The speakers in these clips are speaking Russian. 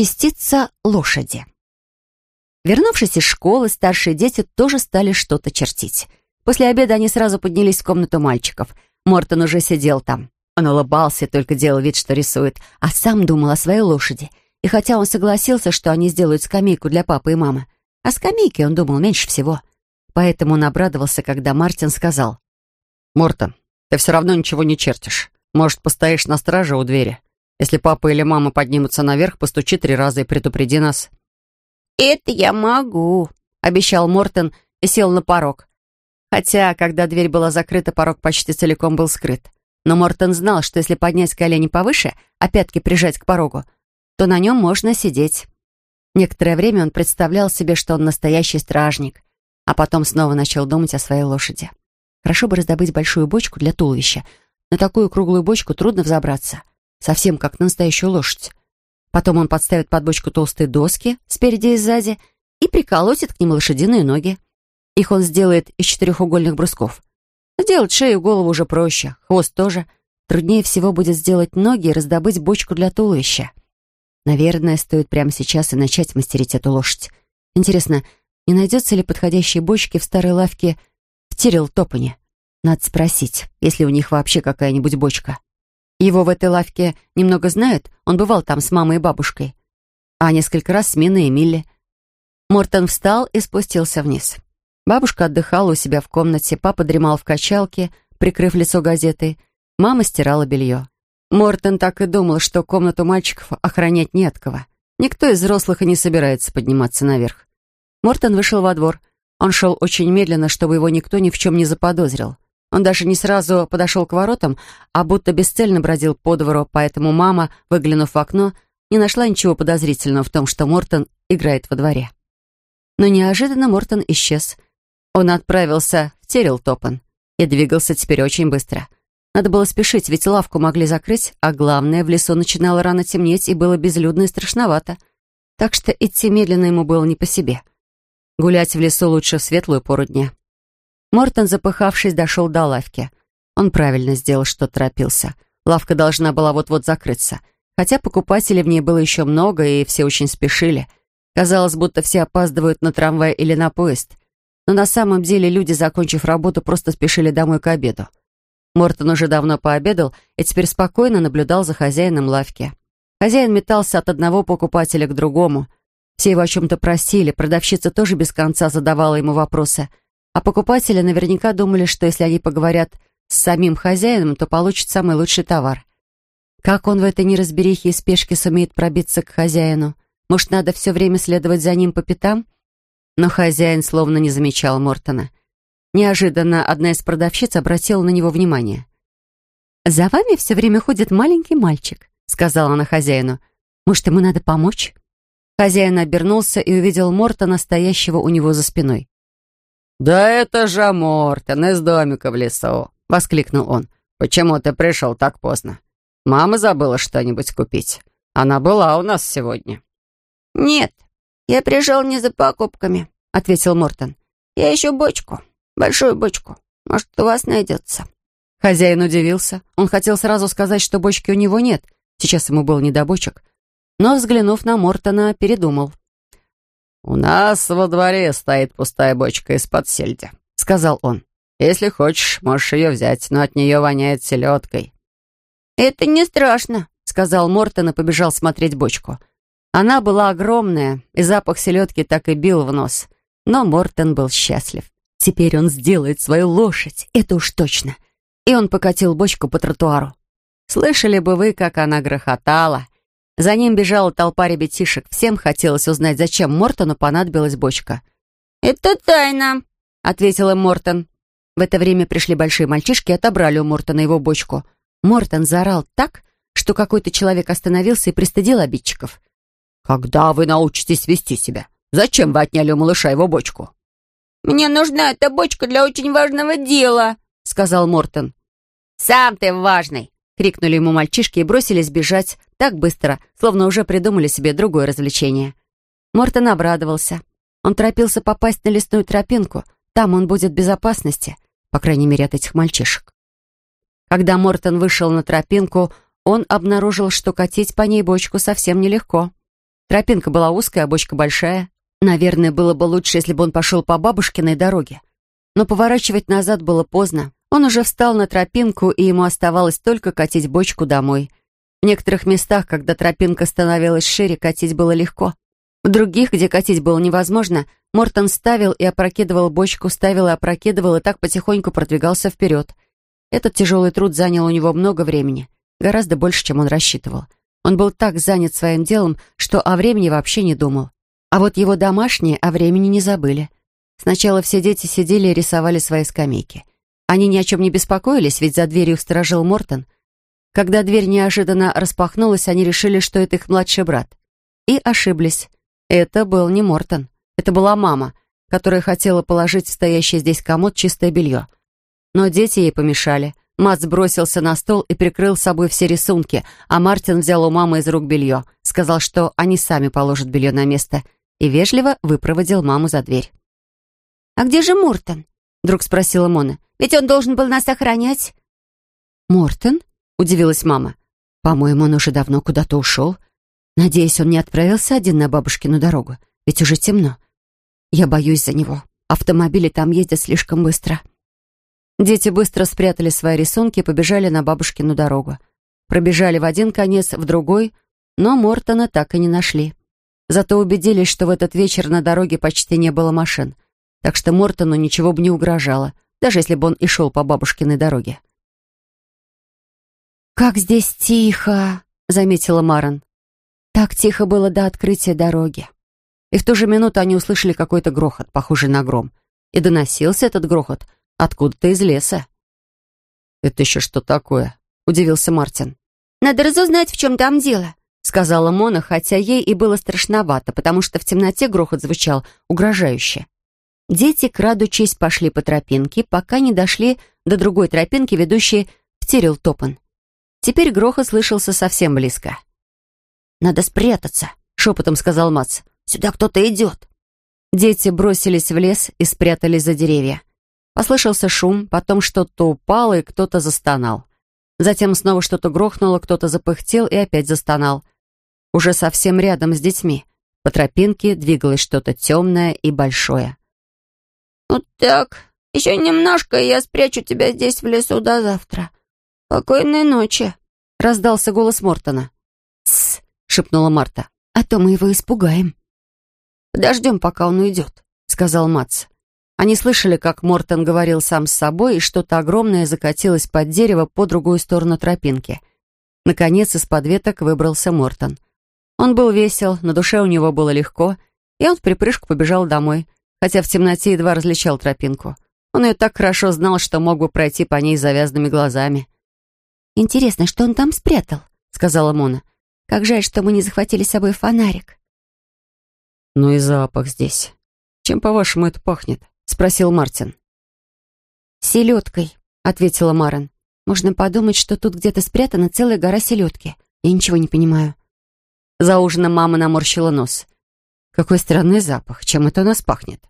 Частица лошади. Вернувшись из школы, старшие дети тоже стали что-то чертить. После обеда они сразу поднялись в комнату мальчиков. Мортон уже сидел там. Он улыбался только делал вид, что рисует, а сам думал о своей лошади. И хотя он согласился, что они сделают скамейку для папы и мамы, о скамейке он думал меньше всего. Поэтому он обрадовался, когда Мартин сказал. «Мортон, ты все равно ничего не чертишь. Может, постоишь на страже у двери? Если папа или мама поднимутся наверх, постучи три раза и предупреди нас». «Это я могу», — обещал Мортон и сел на порог. Хотя, когда дверь была закрыта, порог почти целиком был скрыт. Но Мортон знал, что если поднять колени повыше, а пятки прижать к порогу, то на нем можно сидеть. Некоторое время он представлял себе, что он настоящий стражник, а потом снова начал думать о своей лошади. Хорошо бы раздобыть большую бочку для туловища. На такую круглую бочку трудно взобраться совсем как настоящую лошадь. Потом он подставит под бочку толстые доски спереди и сзади и приколотит к ним лошадиные ноги. Их он сделает из четырехугольных брусков. Сделать шею и голову уже проще, хвост тоже. Труднее всего будет сделать ноги и раздобыть бочку для туловища. Наверное, стоит прямо сейчас и начать мастерить эту лошадь. Интересно, не найдется ли подходящей бочки в старой лавке в Тирил-Топане? Надо спросить, есть ли у них вообще какая-нибудь бочка. Его в этой лавке немного знают, он бывал там с мамой и бабушкой. А несколько раз с Миной и Милли. Мортон встал и спустился вниз. Бабушка отдыхала у себя в комнате, папа дремал в качалке, прикрыв лицо газетой. Мама стирала белье. Мортон так и думал, что комнату мальчиков охранять не от кого. Никто из взрослых и не собирается подниматься наверх. Мортон вышел во двор. Он шел очень медленно, чтобы его никто ни в чем не заподозрил. Он даже не сразу подошел к воротам, а будто бесцельно бродил по двору, поэтому мама, выглянув в окно, не нашла ничего подозрительного в том, что Мортон играет во дворе. Но неожиданно Мортон исчез. Он отправился в Терилтопен и двигался теперь очень быстро. Надо было спешить, ведь лавку могли закрыть, а главное, в лесу начинало рано темнеть и было безлюдно и страшновато. Так что идти медленно ему было не по себе. Гулять в лесу лучше в светлую пору дня. Мортон, запыхавшись, дошел до лавки. Он правильно сделал, что торопился. Лавка должна была вот-вот закрыться. Хотя покупателей в ней было еще много, и все очень спешили. Казалось, будто все опаздывают на трамвай или на поезд. Но на самом деле люди, закончив работу, просто спешили домой к обеду. Мортон уже давно пообедал и теперь спокойно наблюдал за хозяином лавки. Хозяин метался от одного покупателя к другому. Все его о чем-то просили, продавщица тоже без конца задавала ему вопросы — а покупатели наверняка думали, что если они поговорят с самим хозяином, то получат самый лучший товар. Как он в этой неразберихе и спешке сумеет пробиться к хозяину? Может, надо все время следовать за ним по пятам? Но хозяин словно не замечал Мортона. Неожиданно одна из продавщиц обратила на него внимание. «За вами все время ходит маленький мальчик», — сказала она хозяину. «Может, ему надо помочь?» Хозяин обернулся и увидел Мортона, стоящего у него за спиной. «Да это же Мортон из домика в лесу!» — воскликнул он. «Почему ты пришел так поздно? Мама забыла что-нибудь купить. Она была у нас сегодня». «Нет, я пришел не за покупками», — ответил Мортон. «Я ищу бочку, большую бочку. Может, у вас найдется». Хозяин удивился. Он хотел сразу сказать, что бочки у него нет. Сейчас ему был не до бочек. Но, взглянув на Мортона, передумал. «У нас во дворе стоит пустая бочка из-под сельди», — сказал он. «Если хочешь, можешь ее взять, но от нее воняет селедкой». «Это не страшно», — сказал Мортон и побежал смотреть бочку. Она была огромная, и запах селедки так и бил в нос. Но Мортон был счастлив. Теперь он сделает свою лошадь, это уж точно. И он покатил бочку по тротуару. Слышали бы вы, как она грохотала. За ним бежала толпа ребятишек. Всем хотелось узнать, зачем Мортону понадобилась бочка. «Это тайна», — ответил им Мортон. В это время пришли большие мальчишки и отобрали у Мортона его бочку. Мортон заорал так, что какой-то человек остановился и пристыдил обидчиков. «Когда вы научитесь вести себя? Зачем вы отняли у малыша его бочку?» «Мне нужна эта бочка для очень важного дела», — сказал Мортон. «Сам ты важный!» — крикнули ему мальчишки и бросились бежать так быстро, словно уже придумали себе другое развлечение. Мортон обрадовался. Он торопился попасть на лесную тропинку. Там он будет в безопасности, по крайней мере, от этих мальчишек. Когда Мортон вышел на тропинку, он обнаружил, что катить по ней бочку совсем нелегко. Тропинка была узкая, а бочка большая. Наверное, было бы лучше, если бы он пошел по бабушкиной дороге. Но поворачивать назад было поздно. Он уже встал на тропинку, и ему оставалось только катить бочку домой. В некоторых местах, когда тропинка становилась шире, катить было легко. В других, где катить было невозможно, Мортон ставил и опрокидывал бочку, ставил и опрокидывал, и так потихоньку продвигался вперед. Этот тяжелый труд занял у него много времени, гораздо больше, чем он рассчитывал. Он был так занят своим делом, что о времени вообще не думал. А вот его домашние о времени не забыли. Сначала все дети сидели и рисовали свои скамейки. Они ни о чем не беспокоились, ведь за дверью сторожил Мортон. Когда дверь неожиданно распахнулась, они решили, что это их младший брат. И ошиблись. Это был не Мортон. Это была мама, которая хотела положить в стоящий здесь комод чистое белье. Но дети ей помешали. Мац бросился на стол и прикрыл собой все рисунки, а Мартин взял у мамы из рук белье, сказал, что они сами положат белье на место, и вежливо выпроводил маму за дверь. «А где же Мортон?» — вдруг спросила Мона. «Ведь он должен был нас охранять». «Мортон?» — удивилась мама. «По-моему, он уже давно куда-то ушел. Надеюсь, он не отправился один на бабушкину дорогу, ведь уже темно. Я боюсь за него. Автомобили там ездят слишком быстро». Дети быстро спрятали свои рисунки и побежали на бабушкину дорогу. Пробежали в один конец, в другой, но Мортона так и не нашли. Зато убедились, что в этот вечер на дороге почти не было машин — так что Мортону ничего бы не угрожало, даже если бы он и шел по бабушкиной дороге. «Как здесь тихо!» — заметила Маран. Так тихо было до открытия дороги. И в ту же минуту они услышали какой-то грохот, похожий на гром. И доносился этот грохот откуда-то из леса. «Это еще что такое?» — удивился Мартин. «Надо разузнать, в чем там дело», — сказала Мона, хотя ей и было страшновато, потому что в темноте грохот звучал угрожающе. Дети, крадучись, пошли по тропинке, пока не дошли до другой тропинки, ведущей в Тирилтопан. Теперь грохот слышался совсем близко. «Надо спрятаться», — шепотом сказал Мац. «Сюда кто-то идет». Дети бросились в лес и спрятались за деревья. Послышался шум, потом что-то упало и кто-то застонал. Затем снова что-то грохнуло, кто-то запыхтел и опять застонал. Уже совсем рядом с детьми. По тропинке двигалось что-то темное и большое. «Вот так. Еще немножко, и я спрячу тебя здесь в лесу до завтра. Спокойной ночи», — раздался голос Мортона. «Тссс», — шепнула Марта, — «а то мы его испугаем». «Подождем, пока он уйдет», — сказал Мац. Они слышали, как Мортон говорил сам с собой, и что-то огромное закатилось под дерево по другую сторону тропинки. Наконец, из-под веток выбрался Мортон. Он был весел, на душе у него было легко, и он в припрыжку побежал домой, хотя в темноте едва различал тропинку. Он ее так хорошо знал, что мог бы пройти по ней завязанными глазами. «Интересно, что он там спрятал?» — сказала Мона. «Как жаль, что мы не захватили с собой фонарик». «Ну и запах здесь. Чем, по-вашему, это пахнет?» — спросил Мартин. «Селедкой», — ответила Марен. «Можно подумать, что тут где-то спрятана целая гора селедки. Я ничего не понимаю». За ужином мама наморщила нос. Какой странный запах. Чем это у нас пахнет?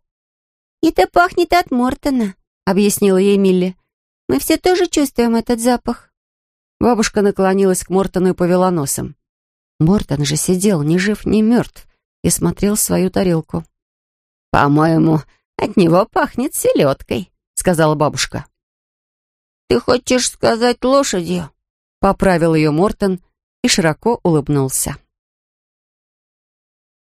«Это пахнет от Мортона», — объяснила ей Милли. «Мы все тоже чувствуем этот запах». Бабушка наклонилась к Мортону и повела носом. Мортон же сидел ни жив, ни мертв и смотрел в свою тарелку. «По-моему, от него пахнет селедкой», — сказала бабушка. «Ты хочешь сказать лошадью?» — поправил ее Мортон и широко улыбнулся.